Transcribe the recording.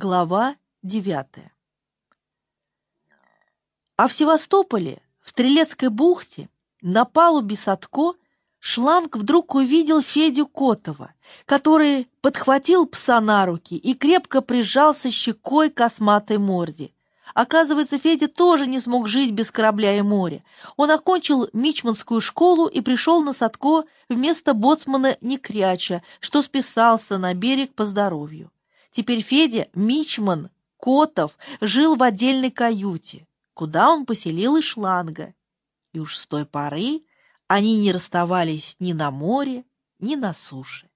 Глава девятая А в Севастополе, в Стрелецкой бухте, на палубе Садко, Шланг вдруг увидел Федю Котова, который подхватил пса на руки и крепко прижался щекой к косматой морде. Оказывается, Федя тоже не смог жить без корабля и моря. Он окончил мичманскую школу и пришел на Садко вместо боцмана Некряча, что списался на берег по здоровью. Теперь Федя, мичман, Котов, жил в отдельной каюте, куда он поселил и шланга. И уж с той поры они не расставались ни на море, ни на суше.